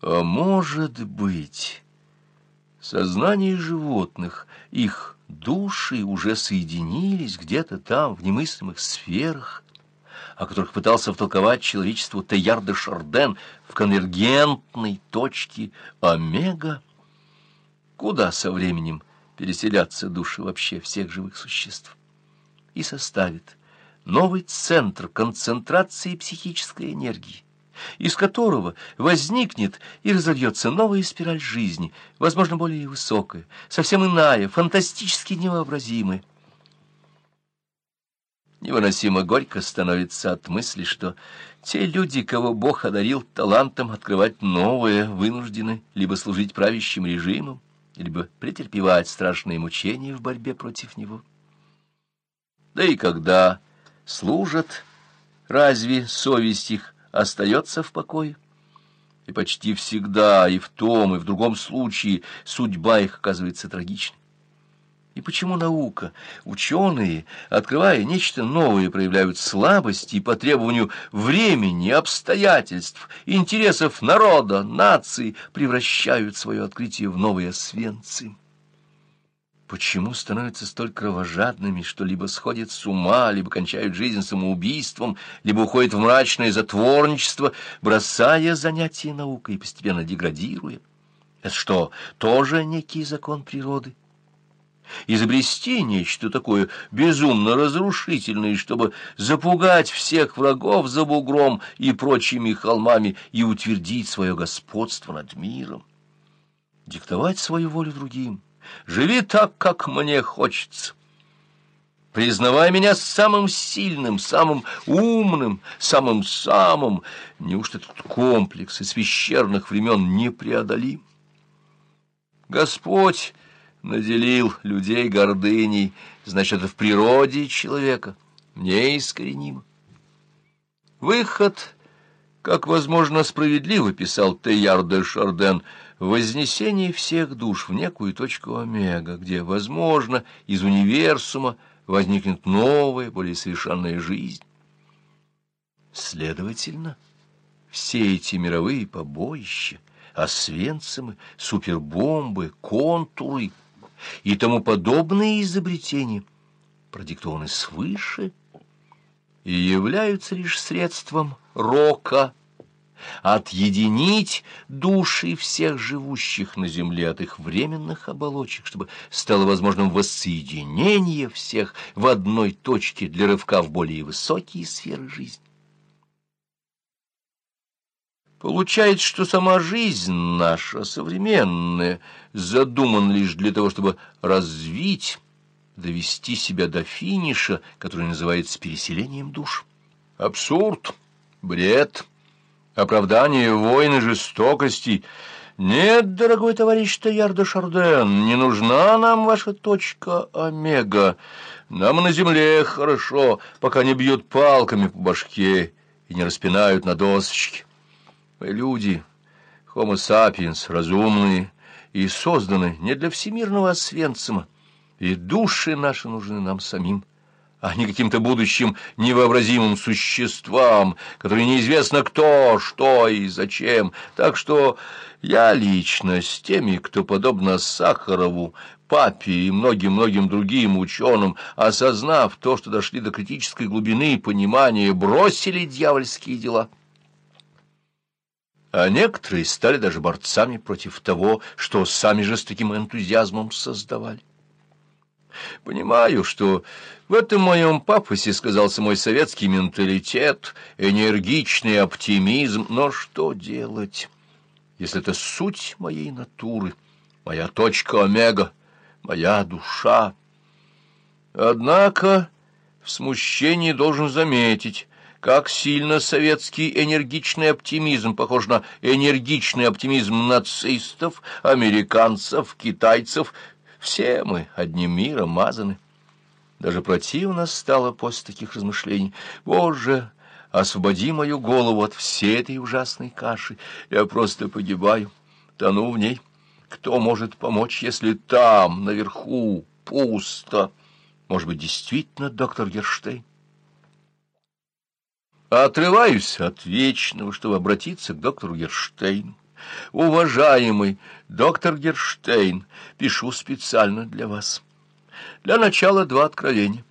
А может быть, сознание животных, их души уже соединились где-то там, в немыслимых сферах, о которых пытался втолковать человечеству Теяр де Шарден в конвергентной точке омега, куда со временем переселятся души вообще всех живых существ, и составит новый центр концентрации психической энергии, из которого возникнет и разовьется новая спираль жизни, возможно, более высокая, совсем иная, фантастически невообразимая. Невыносимо горько становится от мысли, что те люди, кого Бог одарил талантом открывать новое, вынуждены либо служить правящим режимом, либо претерпевать страшные мучения в борьбе против него. Да и когда служат, разве совесть их остается в покое? И почти всегда и в том, и в другом случае судьба их оказывается трагичной. И почему наука, ученые, открывая нечто новое, проявляют слабость и по требованию времени, обстоятельств, интересов народа, нации, превращают свое открытие в новые освенцы? Почему становятся столь кровожадными, что либо сходят с ума, либо кончают жизнь самоубийством, либо уходят в мрачное затворничество, бросая занятия наукой и постепенно деградируя? Это что, тоже некий закон природы? изобрести нечто такое безумно разрушительное, чтобы запугать всех врагов за бугром и прочими холмами и утвердить свое господство над миром, диктовать свою волю другим. Живи так, как мне хочется. Признавай меня самым сильным, самым умным, самым-самым. Неужто этот комплекс из пещерных времен непреодолим? Господь наделил людей гордыней, значит, это в природе человека неискоренимо. Выход, как, возможно, справедливо писал Теяр де Шарден, вознесение всех душ в некую точку омега, где, возможно, из универсума возникнет новая, более совершенная жизнь. Следовательно, все эти мировые побоища, освенцимы, супербомбы, контуры — и тому подобные изобретения продиктованы свыше и являются лишь средством рока отъединить души всех живущих на земле от их временных оболочек, чтобы стало возможным воссоединение всех в одной точке для рывка в более высокие сферы жизни. Получается, что сама жизнь наша, современная, задуман лишь для того, чтобы развить, довести себя до финиша, который называется переселением душ. Абсурд, бред, оправдание войны жестокости. Нет, дорогой товарищ Таяр де Шарден, не нужна нам ваша точка омега. Нам на земле хорошо, пока не бьют палками по башке и не распинают на досочке. Мы люди, homo sapiens, разумные, и созданы не для всемирного освенцима, и души наши нужны нам самим, а не каким-то будущим невообразимым существам, которые неизвестно кто, что и зачем. Так что я лично с теми, кто, подобно Сахарову, папе и многим-многим другим ученым, осознав то, что дошли до критической глубины понимания, бросили дьявольские дела а некоторые стали даже борцами против того, что сами же с таким энтузиазмом создавали. Понимаю, что в этом моем пафосе сказался мой советский менталитет, энергичный оптимизм, но что делать, если это суть моей натуры, моя точка омега, моя душа? Однако в смущении должен заметить, как сильно советский энергичный оптимизм похож на энергичный оптимизм нацистов, американцев, китайцев. Все мы одним миром мазаны. Даже противно стало после таких размышлений. Боже, освободи мою голову от всей этой ужасной каши. Я просто погибаю, тону в ней. Кто может помочь, если там, наверху, пусто? Может быть, действительно доктор Герштейн? Отрываюсь от вечного, чтобы обратиться к доктору Герштейну. Уважаемый доктор Герштейн, пишу специально для вас. Для начала два откровения.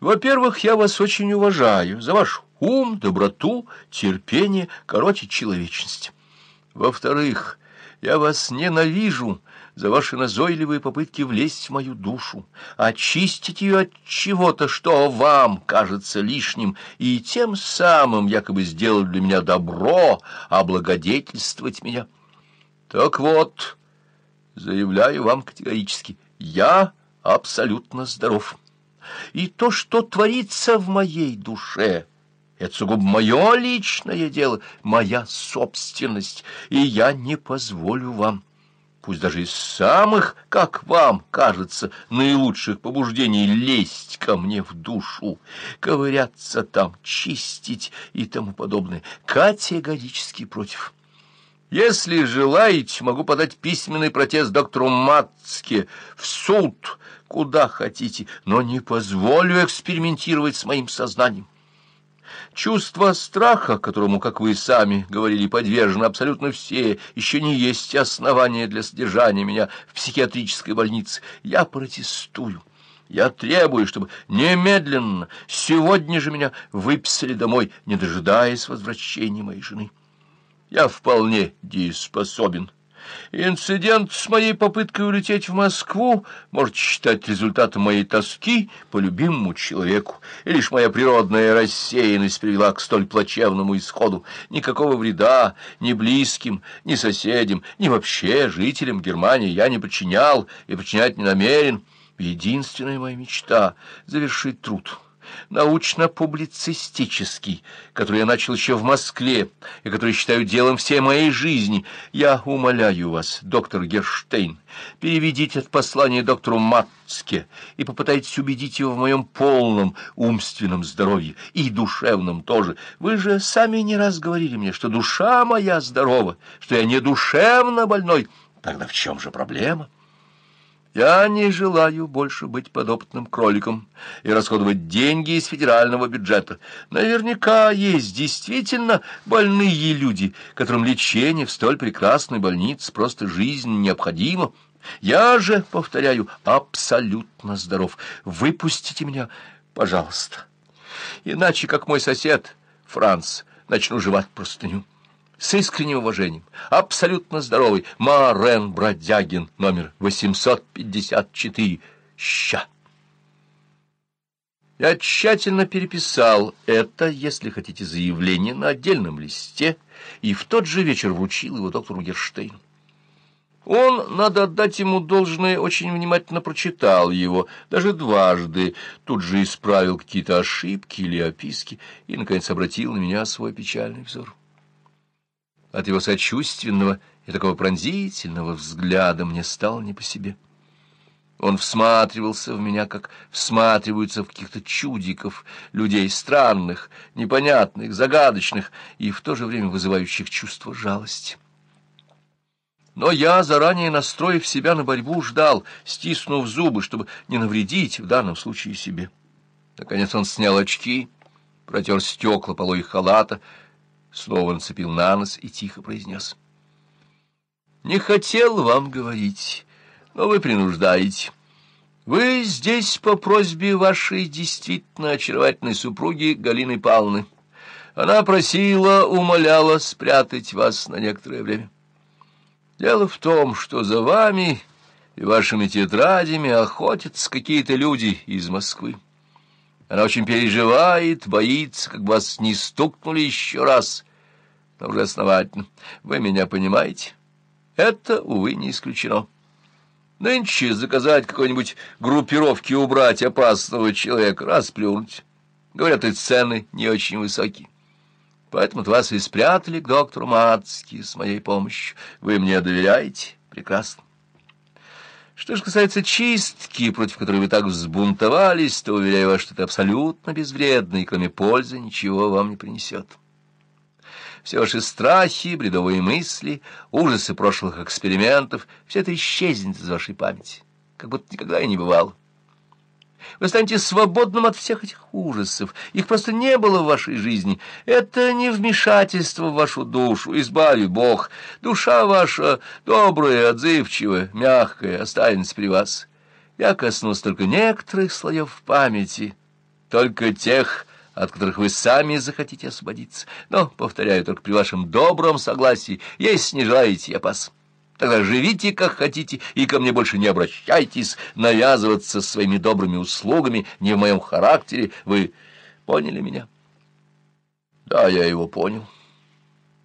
Во-первых, я вас очень уважаю за ваш ум, доброту, терпение, короче, человечность. Во-вторых, я вас ненавижу за ваши назойливые попытки влезть в мою душу, очистить ее от чего-то, что вам кажется лишним, и тем самым якобы сделать для меня добро, облагодетельствовать меня. Так вот, заявляю вам категорически, я абсолютно здоров. И то, что творится в моей душе, это сугубо мое личное дело, моя собственность, и я не позволю вам, пусть даже из самых, как вам кажется, наилучших побуждений лезть ко мне в душу, ковыряться там, чистить и тому подобное, категорически против. Если желаете, могу подать письменный протест доктору Мацке в суд, куда хотите, но не позволю экспериментировать с моим сознанием. Чувство страха, которому, как вы сами говорили, подвержены абсолютно все, еще не есть основание для содержания меня в психиатрической больнице. Я протестую. Я требую, чтобы немедленно, сегодня же меня выписали домой, не дожидаясь возвращения моей жены. Я вполне дееспособен. Инцидент с моей попыткой улететь в Москву может считать результатом моей тоски по любимому человеку, и лишь моя природная рассеянность привела к столь плачевному исходу. Никакого вреда ни близким, ни соседям, ни вообще жителям Германии я не причинял и причинять не намерен. Единственная моя мечта — завершить труд» научно-публицистический, который я начал еще в Москве и который считаю делом всей моей жизни. Я умоляю вас, доктор Герштейн, переведите это послание доктору Матске и попытайтесь убедить его в моем полном умственном здоровье и душевном тоже. Вы же сами не раз говорили мне, что душа моя здорова, что я не душевно больной. Тогда в чем же проблема?» Я не желаю больше быть подопытным кроликом и расходовать деньги из федерального бюджета. Наверняка есть действительно больные люди, которым лечение в столь прекрасной больнице просто жизнь необходимо. Я же, повторяю, абсолютно здоров. Выпустите меня, пожалуйста. Иначе, как мой сосед Франц, начну жевать простыню с искренним уважением, абсолютно здоровый, Марен Бродягин, номер 854, ща. Я тщательно переписал это, если хотите, заявление на отдельном листе, и в тот же вечер вручил его доктору Герштейну. Он, надо отдать ему должное, очень внимательно прочитал его, даже дважды, тут же исправил какие-то ошибки или описки и, наконец, обратил на меня свой печальный взор. От его сочувственного и такого пронзительного взгляда мне стало не по себе. Он всматривался в меня, как всматриваются в каких-то чудиков, людей странных, непонятных, загадочных и в то же время вызывающих чувство жалости. Но я, заранее настроив себя на борьбу, ждал, стиснув зубы, чтобы не навредить в данном случае себе. Наконец он снял очки, протер стекла полой халата, Снова нацепил на нос и тихо произнес. «Не хотел вам говорить, но вы принуждаете. Вы здесь по просьбе вашей действительно очаровательной супруги Галины Павловны. Она просила, умоляла спрятать вас на некоторое время. Дело в том, что за вами и вашими тетрадями охотятся какие-то люди из Москвы. Она очень переживает, боится, как вас не стукнули еще раз, но уже основательно. Вы меня понимаете? Это, увы, не исключено. Нынче заказать какой-нибудь группировки убрать опасного человека, расплюнуть. Говорят, и цены не очень высокие. Поэтому вас и спрятали к доктору Мацки с моей помощью. Вы мне доверяете? Прекрасно. Что же касается чистки, против которой вы так взбунтовались, то, уверяю вас, что это абсолютно безвредно и кроме пользы ничего вам не принесет. Все ваши страхи, бредовые мысли, ужасы прошлых экспериментов — все это исчезнет из вашей памяти, как будто никогда и не бывало. Вы станете свободным от всех этих ужасов. Их просто не было в вашей жизни. Это не вмешательство в вашу душу, избави Бог. Душа ваша добрая, отзывчивая, мягкая, останется при вас. Я коснусь только некоторых слоев памяти, только тех, от которых вы сами захотите освободиться. Но, повторяю, только при вашем добром согласии, если не желаете, я пас. Тогда живите, как хотите, и ко мне больше не обращайтесь, навязываться своими добрыми услугами не в моем характере. Вы поняли меня? Да, я его понял,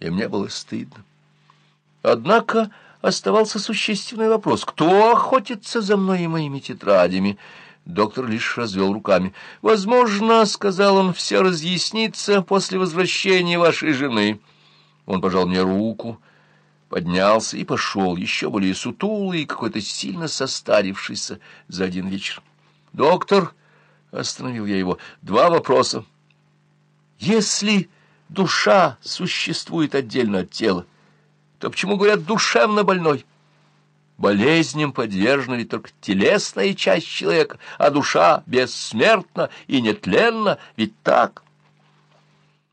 и мне было стыдно. Однако оставался существенный вопрос. Кто охотится за мной и моими тетрадями? Доктор лишь развел руками. «Возможно, — сказал он, — все разъяснится после возвращения вашей жены». Он пожал мне руку поднялся и пошел, еще более сутулый и какой-то сильно состарившийся за один вечер. «Доктор!» — остановил я его. «Два вопроса. Если душа существует отдельно от тела, то почему говорят «душевно больной»?» Болезням подвержена ли только телесная часть человека, а душа бессмертна и нетленна, ведь так —